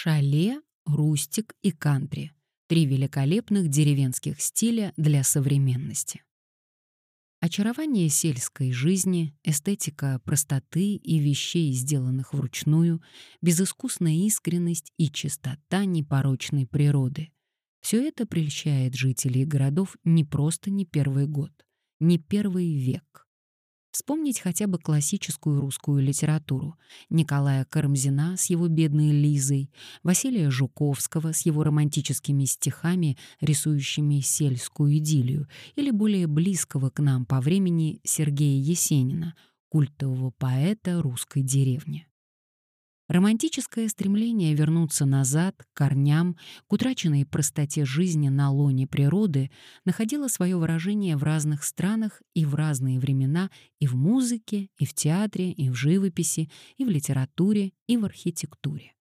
Шале, рустик и кантри — три великолепных деревенских стиля для современности. Очарование сельской жизни, эстетика простоты и вещей, сделанных вручную, безыскусная искренность и чистота непорочной природы — все это прельщает жителей городов не просто не первый год, не первый век — Вспомнить хотя бы классическую русскую литературу. Николая Карамзина с его бедной Лизой, Василия Жуковского с его романтическими стихами, рисующими сельскую идиллию, или более близкого к нам по времени Сергея Есенина, культового поэта русской деревни. Романтическое стремление вернуться назад, к корням, к утраченной простоте жизни на лоне природы находило свое выражение в разных странах и в разные времена и в музыке, и в театре, и в живописи, и в литературе, и в архитектуре.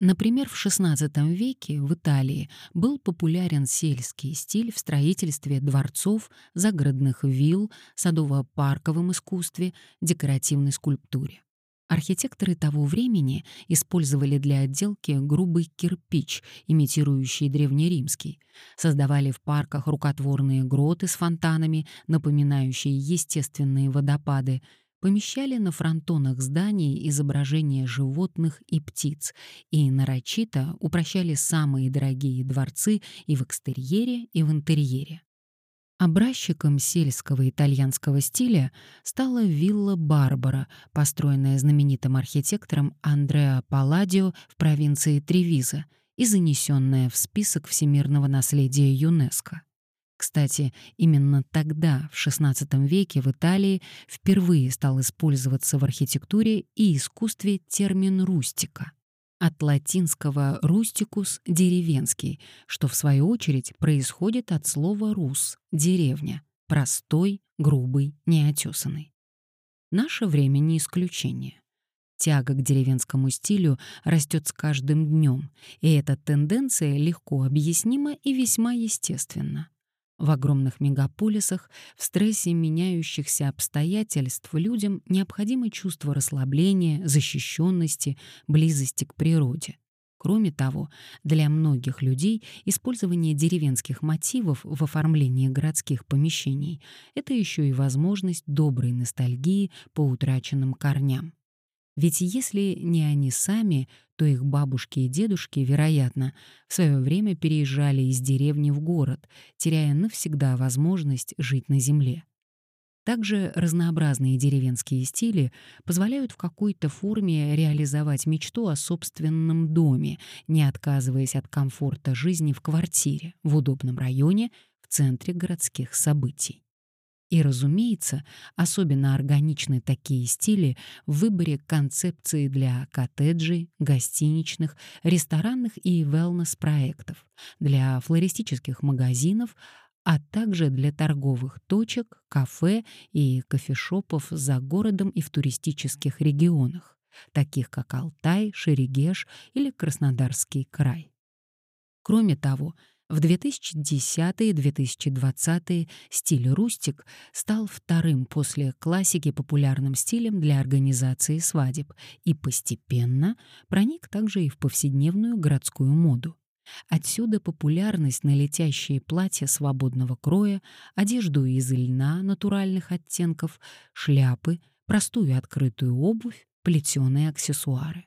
Например, в XVI веке в Италии был популярен сельский стиль в строительстве дворцов, загородных вилл, садово-парковом искусстве, декоративной скульптуре. Архитекторы того времени использовали для отделки грубый кирпич, имитирующий древнеримский, создавали в парках рукотворные гроты с фонтанами, напоминающие естественные водопады, помещали на фронтонах зданий изображения животных и птиц. И нарочито упрощали самые дорогие дворцы и в экстерьере, и в интерьере. Образчиком сельского итальянского стиля стала вилла Барбара, построенная знаменитым архитектором Андреа Палладио в провинции Тревиза и занесенная в список всемирного наследия ЮНЕСКО. Кстати, именно тогда, в XVI веке, в Италии впервые стал использоваться в архитектуре и искусстве термин «рустика» от латинского «рустикус» — «деревенский», что в свою очередь происходит от слова «рус» — «деревня», простой, грубый, неотесанный. Наше время не исключение. Тяга к деревенскому стилю растет с каждым днем, и эта тенденция легко объяснима и весьма естественна. В огромных мегаполисах, в стрессе меняющихся обстоятельств людям необходимо чувство расслабления, защищенности, близости к природе. Кроме того, для многих людей использование деревенских мотивов в оформлении городских помещений — это еще и возможность доброй ностальгии по утраченным корням. Ведь если не они сами, то их бабушки и дедушки, вероятно, в свое время переезжали из деревни в город, теряя навсегда возможность жить на земле. Также разнообразные деревенские стили позволяют в какой-то форме реализовать мечту о собственном доме, не отказываясь от комфорта жизни в квартире, в удобном районе, в центре городских событий. И, разумеется, особенно органичны такие стили в выборе концепции для коттеджей, гостиничных, ресторанных и wellness-проектов, для флористических магазинов, а также для торговых точек, кафе и кофешопов за городом и в туристических регионах, таких как Алтай, Шерегеш или Краснодарский край. Кроме того, в 2010-2020 стиль рустик стал вторым после классики популярным стилем для организации свадеб и постепенно проник также и в повседневную городскую моду. Отсюда популярность на летящие платья свободного кроя, одежду из льна натуральных оттенков, шляпы, простую открытую обувь, плетеные аксессуары.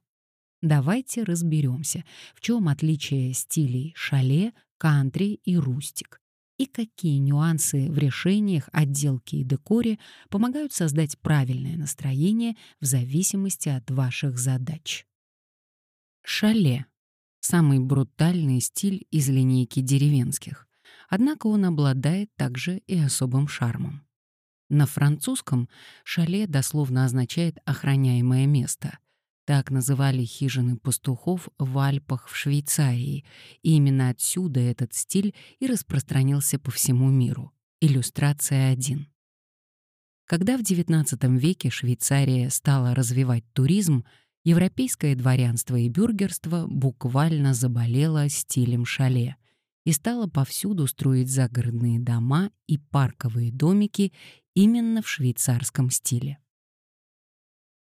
Давайте разберемся, в чем отличие стилей шале, кантри и рустик, и какие нюансы в решениях, отделке и декоре помогают создать правильное настроение в зависимости от ваших задач. Шале — самый брутальный стиль из линейки деревенских, однако он обладает также и особым шармом. На французском шале дословно означает «охраняемое место», так называли хижины пастухов в Альпах в Швейцарии, и именно отсюда этот стиль и распространился по всему миру. Иллюстрация 1. Когда в XIX веке Швейцария стала развивать туризм, европейское дворянство и бюргерство буквально заболело стилем шале и стало повсюду строить загородные дома и парковые домики именно в швейцарском стиле.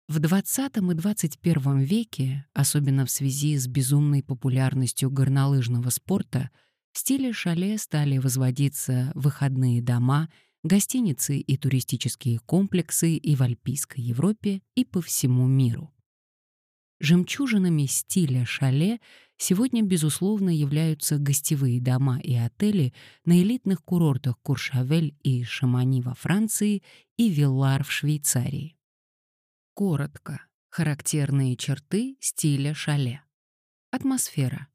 В 20 и 21 веке, особенно в связи с безумной популярностью горнолыжного спорта, в стиле шале стали возводиться выходные дома, гостиницы и туристические комплексы и в Альпийской Европе, и по всему миру. Жемчужинами стиля шале сегодня, безусловно, являются гостевые дома и отели на элитных курортах Куршавель и Шамани во Франции и Виллар в Швейцарии. Коротко. Характерные черты стиля шале. Атмосфера.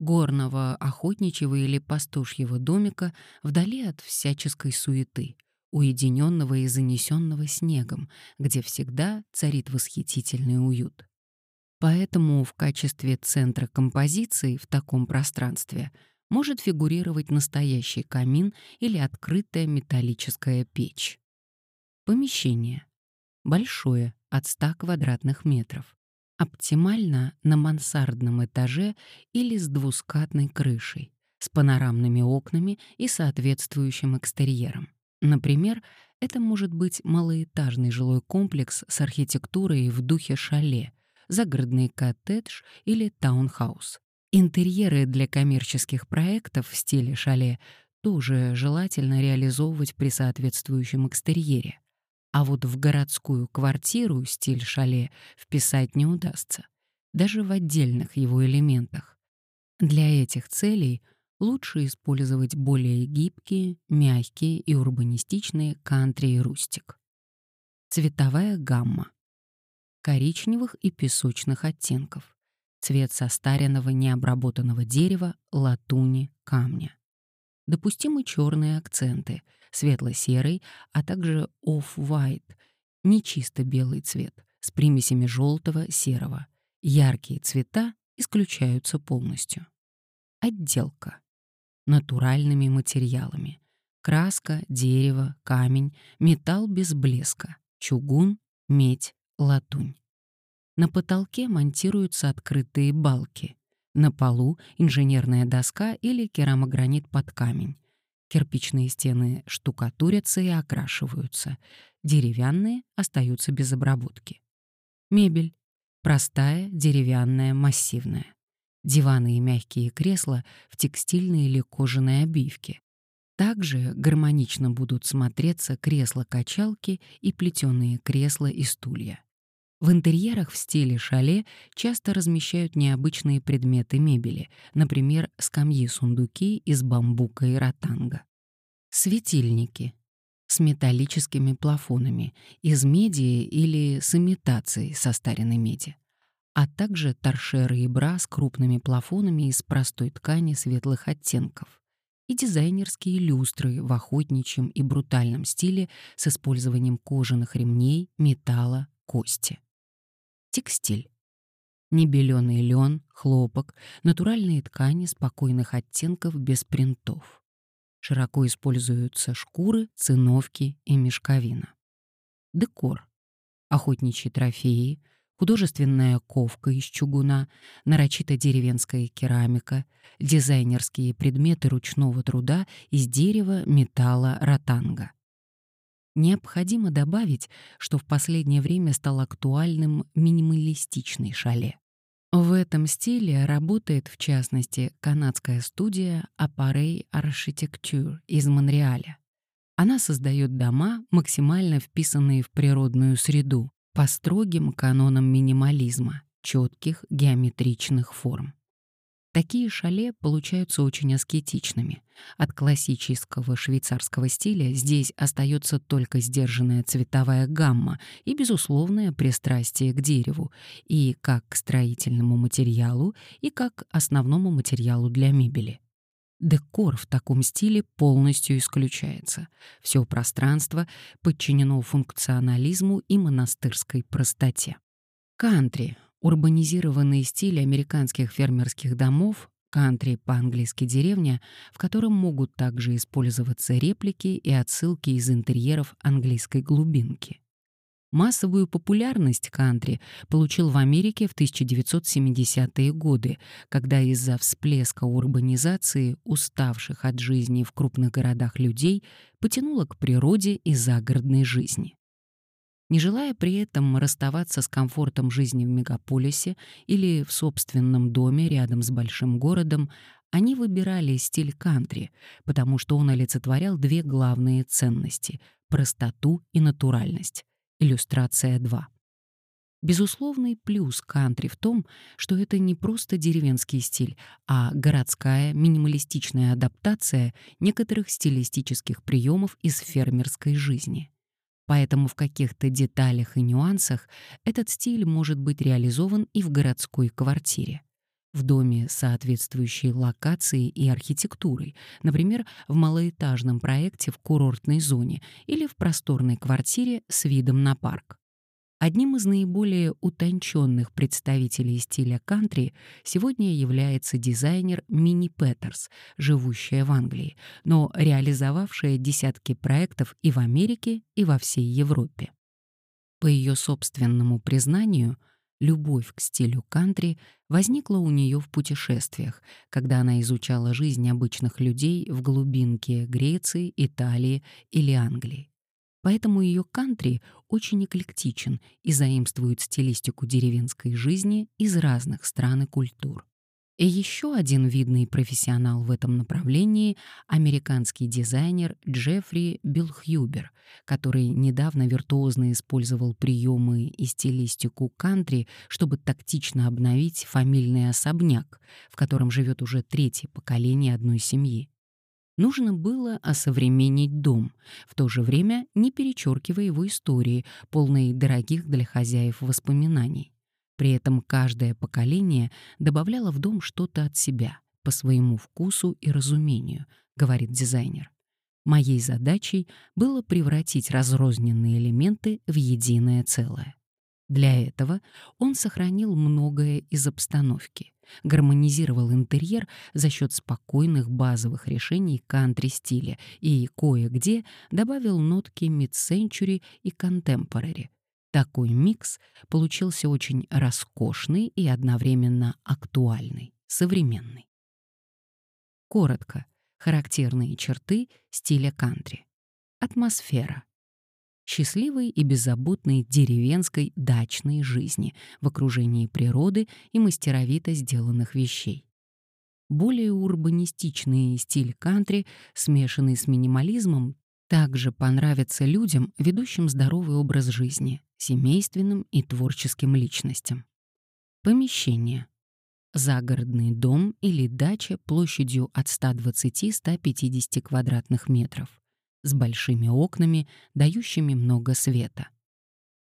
Горного, охотничьего или пастушьего домика вдали от всяческой суеты, уединенного и занесенного снегом, где всегда царит восхитительный уют. Поэтому в качестве центра композиции в таком пространстве может фигурировать настоящий камин или открытая металлическая печь. Помещение большое, от 100 квадратных метров. Оптимально на мансардном этаже или с двускатной крышей, с панорамными окнами и соответствующим экстерьером. Например, это может быть малоэтажный жилой комплекс с архитектурой в духе шале, загородный коттедж или таунхаус. Интерьеры для коммерческих проектов в стиле шале тоже желательно реализовывать при соответствующем экстерьере. А вот в городскую квартиру стиль шале вписать не удастся, даже в отдельных его элементах. Для этих целей лучше использовать более гибкие, мягкие и урбанистичные кантри и рустик. Цветовая гамма. Коричневых и песочных оттенков. Цвет состаренного необработанного дерева, латуни, камня. Допустимы черные акценты, светло-серый, а также off-white, нечисто белый цвет, с примесями желтого, серого. Яркие цвета исключаются полностью. Отделка. Натуральными материалами. Краска, дерево, камень, металл без блеска, чугун, медь, латунь. На потолке монтируются открытые балки. На полу инженерная доска или керамогранит под камень. Кирпичные стены штукатурятся и окрашиваются. Деревянные остаются без обработки. Мебель. Простая, деревянная, массивная. Диваны и мягкие кресла в текстильной или кожаной обивке. Также гармонично будут смотреться кресла-качалки и плетеные кресла и стулья. В интерьерах в стиле шале часто размещают необычные предметы мебели, например, скамьи-сундуки из бамбука и ротанга. Светильники с металлическими плафонами из меди или с имитацией состаренной меди, а также торшеры и бра с крупными плафонами из простой ткани светлых оттенков и дизайнерские люстры в охотничьем и брутальном стиле с использованием кожаных ремней, металла, кости. Текстиль. Небеленый лен, хлопок, натуральные ткани спокойных оттенков без принтов. Широко используются шкуры, циновки и мешковина. Декор. Охотничьи трофеи, художественная ковка из чугуна, нарочито деревенская керамика, дизайнерские предметы ручного труда из дерева, металла, ротанга. Необходимо добавить, что в последнее время стал актуальным минималистичный шале. В этом стиле работает, в частности, канадская студия Appareil Architecture из Монреаля. Она создает дома, максимально вписанные в природную среду, по строгим канонам минимализма, четких геометричных форм. Такие шале получаются очень аскетичными. От классического швейцарского стиля здесь остается только сдержанная цветовая гамма и безусловное пристрастие к дереву, и как к строительному материалу, и как основному материалу для мебели. Декор в таком стиле полностью исключается. Все пространство подчинено функционализму и монастырской простоте. Кантри урбанизированный стиль американских фермерских домов, кантри по-английски деревня, в котором могут также использоваться реплики и отсылки из интерьеров английской глубинки. Массовую популярность кантри получил в Америке в 1970-е годы, когда из-за всплеска урбанизации уставших от жизни в крупных городах людей потянуло к природе и загородной жизни. Не желая при этом расставаться с комфортом жизни в мегаполисе или в собственном доме рядом с большим городом, они выбирали стиль кантри, потому что он олицетворял две главные ценности — простоту и натуральность. Иллюстрация 2. Безусловный плюс кантри в том, что это не просто деревенский стиль, а городская минималистичная адаптация некоторых стилистических приемов из фермерской жизни. Поэтому в каких-то деталях и нюансах этот стиль может быть реализован и в городской квартире. В доме соответствующей локацией и архитектурой, например, в малоэтажном проекте в курортной зоне или в просторной квартире с видом на парк. Одним из наиболее утонченных представителей стиля кантри сегодня является дизайнер Мини Петерс, живущая в Англии, но реализовавшая десятки проектов и в Америке, и во всей Европе. По ее собственному признанию, любовь к стилю кантри возникла у нее в путешествиях, когда она изучала жизнь обычных людей в глубинке Греции, Италии или Англии. Поэтому ее кантри очень эклектичен и заимствует стилистику деревенской жизни из разных стран и культур. И еще один видный профессионал в этом направлении — американский дизайнер Джеффри Билхьюбер, который недавно виртуозно использовал приемы и стилистику кантри, чтобы тактично обновить фамильный особняк, в котором живет уже третье поколение одной семьи. Нужно было осовременить дом, в то же время не перечеркивая его истории, полной дорогих для хозяев воспоминаний. При этом каждое поколение добавляло в дом что-то от себя, по своему вкусу и разумению, говорит дизайнер. Моей задачей было превратить разрозненные элементы в единое целое. Для этого он сохранил многое из обстановки, гармонизировал интерьер за счет спокойных базовых решений кантри-стиля и кое-где добавил нотки mid-century и contemporary. Такой микс получился очень роскошный и одновременно актуальный, современный. Коротко. Характерные черты стиля кантри. Атмосфера счастливой и беззаботной деревенской дачной жизни в окружении природы и мастеровито сделанных вещей. Более урбанистичный стиль кантри, смешанный с минимализмом, также понравится людям, ведущим здоровый образ жизни, семейственным и творческим личностям. Помещение. Загородный дом или дача площадью от 120-150 квадратных метров с большими окнами, дающими много света.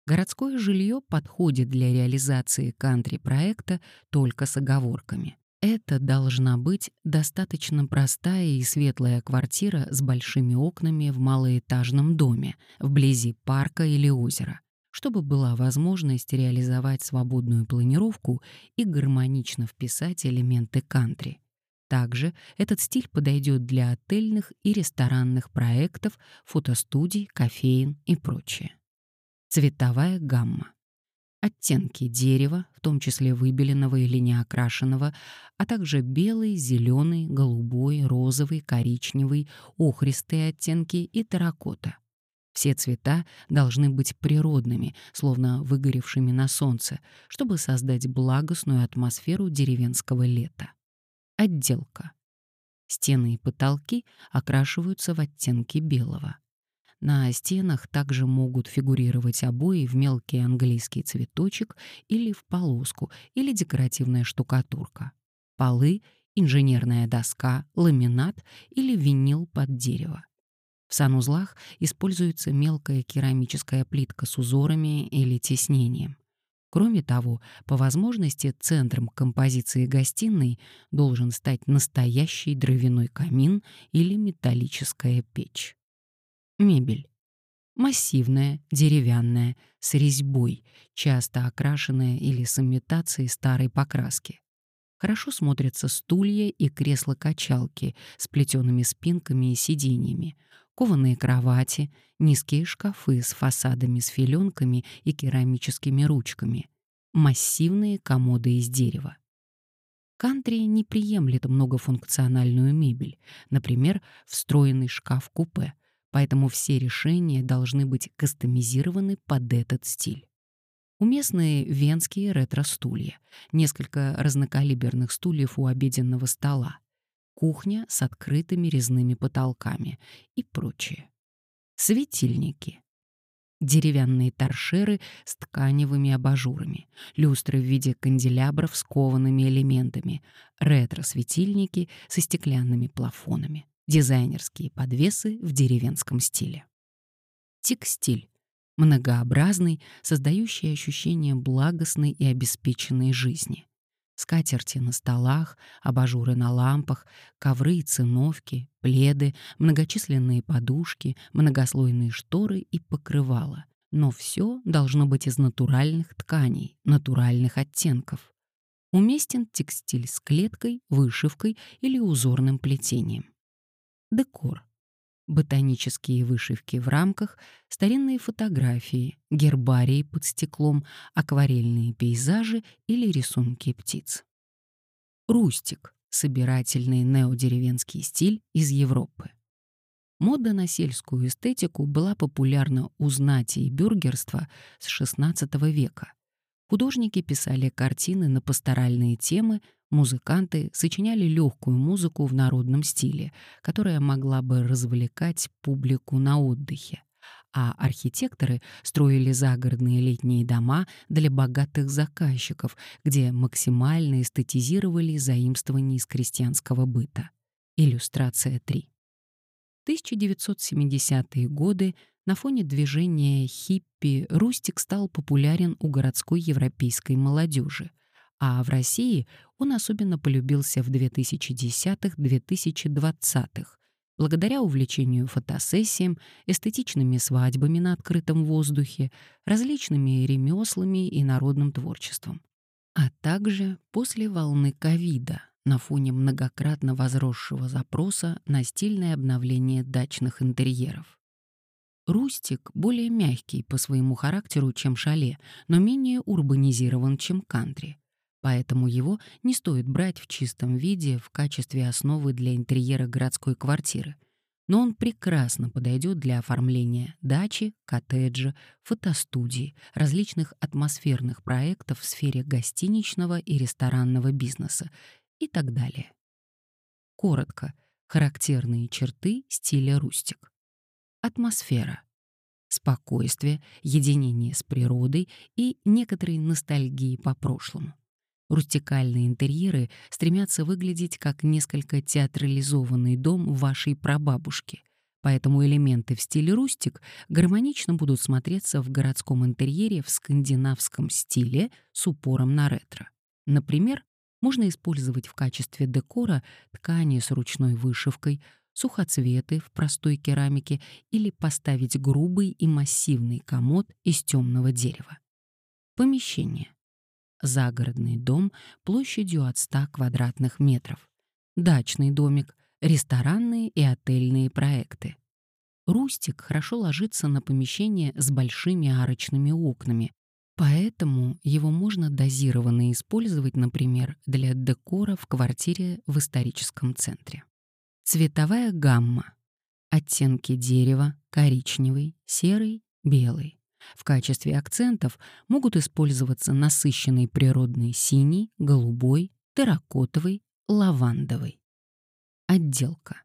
Городское жилье подходит для реализации кантри-проекта только с оговорками. Это должна быть достаточно простая и светлая квартира с большими окнами в малоэтажном доме, вблизи парка или озера, чтобы была возможность реализовать свободную планировку и гармонично вписать элементы кантри. Также этот стиль подойдет для отельных и ресторанных проектов, фотостудий, кофеин и прочее. Цветовая гамма. Оттенки дерева, в том числе выбеленного или неокрашенного, а также белый, зеленый, голубой, розовый, коричневый, охристые оттенки и терракота. Все цвета должны быть природными, словно выгоревшими на солнце, чтобы создать благостную атмосферу деревенского лета. Отделка. Стены и потолки окрашиваются в оттенки белого. На стенах также могут фигурировать обои в мелкий английский цветочек или в полоску, или декоративная штукатурка. Полы — инженерная доска, ламинат или винил под дерево. В санузлах используется мелкая керамическая плитка с узорами или тиснением. Кроме того, по возможности центром композиции гостиной должен стать настоящий дровяной камин или металлическая печь. Мебель. Массивная, деревянная, с резьбой, часто окрашенная или с имитацией старой покраски. Хорошо смотрятся стулья и кресла-качалки с плетеными спинками и сиденьями, кованые кровати, низкие шкафы с фасадами с филенками и керамическими ручками, массивные комоды из дерева. Кантри не приемлет многофункциональную мебель, например, встроенный шкаф-купе, поэтому все решения должны быть кастомизированы под этот стиль. Уместны венские ретро-стулья, несколько разнокалиберных стульев у обеденного стола, кухня с открытыми резными потолками и прочее. Светильники. Деревянные торшеры с тканевыми абажурами, люстры в виде канделябров с коваными элементами, ретро-светильники со стеклянными плафонами, дизайнерские подвесы в деревенском стиле. Текстиль многообразный, создающий ощущение благостной и обеспеченной жизни. Скатерти на столах, абажуры на лампах, ковры и циновки, пледы, многочисленные подушки, многослойные шторы и покрывала. Но все должно быть из натуральных тканей, натуральных оттенков. Уместен текстиль с клеткой, вышивкой или узорным плетением. Декор ботанические вышивки в рамках, старинные фотографии, гербарии под стеклом, акварельные пейзажи или рисунки птиц. Рустик — собирательный неодеревенский стиль из Европы. Мода на сельскую эстетику была популярна у знати и бюргерства с XVI века. Художники писали картины на пасторальные темы, музыканты сочиняли легкую музыку в народном стиле, которая могла бы развлекать публику на отдыхе. А архитекторы строили загородные летние дома для богатых заказчиков, где максимально эстетизировали заимствования из крестьянского быта. Иллюстрация 3. 1970-е годы на фоне движения хиппи Рустик стал популярен у городской европейской молодежи, а в России он особенно полюбился в 2010-2020-х, благодаря увлечению фотосессиям, эстетичными свадьбами на открытом воздухе, различными ремеслами и народным творчеством. А также после волны ковида, на фоне многократно возросшего запроса на стильное обновление дачных интерьеров. Рустик более мягкий по своему характеру, чем шале, но менее урбанизирован, чем кантри. Поэтому его не стоит брать в чистом виде в качестве основы для интерьера городской квартиры. Но он прекрасно подойдет для оформления дачи, коттеджа, фотостудии, различных атмосферных проектов в сфере гостиничного и ресторанного бизнеса и так далее. Коротко, характерные черты стиля рустик атмосфера. Спокойствие, единение с природой и некоторые ностальгии по прошлому. Рустикальные интерьеры стремятся выглядеть как несколько театрализованный дом вашей прабабушки, поэтому элементы в стиле рустик гармонично будут смотреться в городском интерьере в скандинавском стиле с упором на ретро. Например, можно использовать в качестве декора ткани с ручной вышивкой, сухоцветы в простой керамике или поставить грубый и массивный комод из темного дерева. Помещение. Загородный дом площадью от 100 квадратных метров. Дачный домик, ресторанные и отельные проекты. Рустик хорошо ложится на помещение с большими арочными окнами, поэтому его можно дозированно использовать, например, для декора в квартире в историческом центре. Цветовая гамма. Оттенки дерева — коричневый, серый, белый. В качестве акцентов могут использоваться насыщенный природный синий, голубой, терракотовый, лавандовый. Отделка.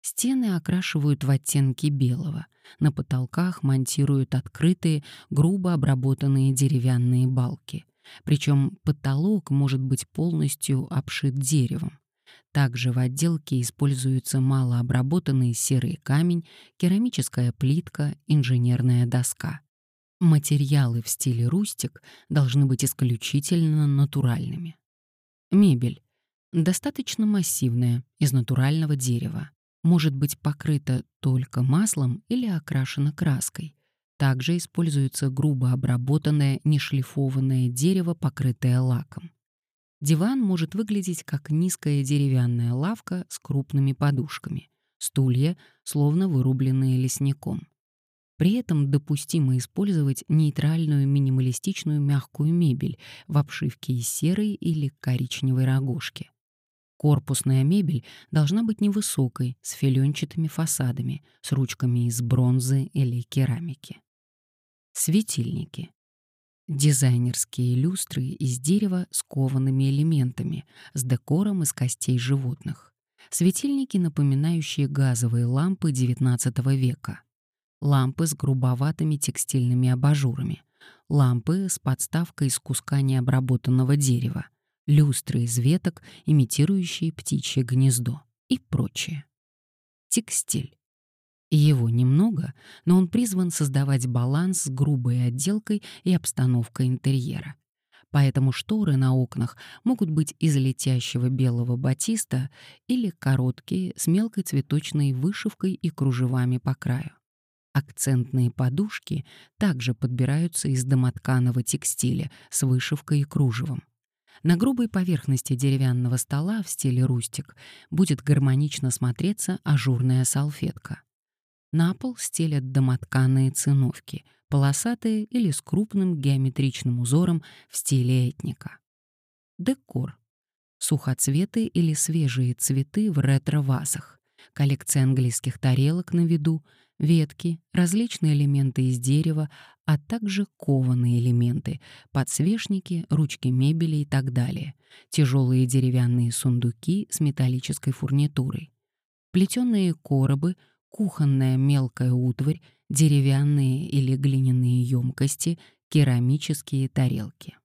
Стены окрашивают в оттенки белого. На потолках монтируют открытые, грубо обработанные деревянные балки. Причем потолок может быть полностью обшит деревом. Также в отделке используются малообработанный серый камень, керамическая плитка, инженерная доска. Материалы в стиле рустик должны быть исключительно натуральными. Мебель. Достаточно массивная, из натурального дерева. Может быть покрыта только маслом или окрашена краской. Также используется грубо обработанное нешлифованное дерево, покрытое лаком. Диван может выглядеть как низкая деревянная лавка с крупными подушками, стулья, словно вырубленные лесником. При этом допустимо использовать нейтральную минималистичную мягкую мебель в обшивке из серой или коричневой рогожки. Корпусная мебель должна быть невысокой, с филенчатыми фасадами, с ручками из бронзы или керамики. Светильники. Дизайнерские люстры из дерева с коваными элементами, с декором из костей животных. Светильники, напоминающие газовые лампы XIX века. Лампы с грубоватыми текстильными абажурами. Лампы с подставкой из куска необработанного дерева люстры из веток, имитирующие птичье гнездо и прочее. Текстиль. Его немного, но он призван создавать баланс с грубой отделкой и обстановкой интерьера. Поэтому шторы на окнах могут быть из летящего белого батиста или короткие с мелкой цветочной вышивкой и кружевами по краю. Акцентные подушки также подбираются из домотканого текстиля с вышивкой и кружевом. На грубой поверхности деревянного стола в стиле рустик будет гармонично смотреться ажурная салфетка. На пол стелят домотканые циновки, полосатые или с крупным геометричным узором в стиле этника. Декор. Сухоцветы или свежие цветы в ретро-вазах, коллекция английских тарелок на виду, ветки, различные элементы из дерева, а также кованые элементы, подсвечники, ручки мебели и так далее, тяжелые деревянные сундуки с металлической фурнитурой, плетеные коробы, кухонная мелкая утварь, деревянные или глиняные емкости, керамические тарелки.